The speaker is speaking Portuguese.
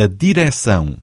a direção.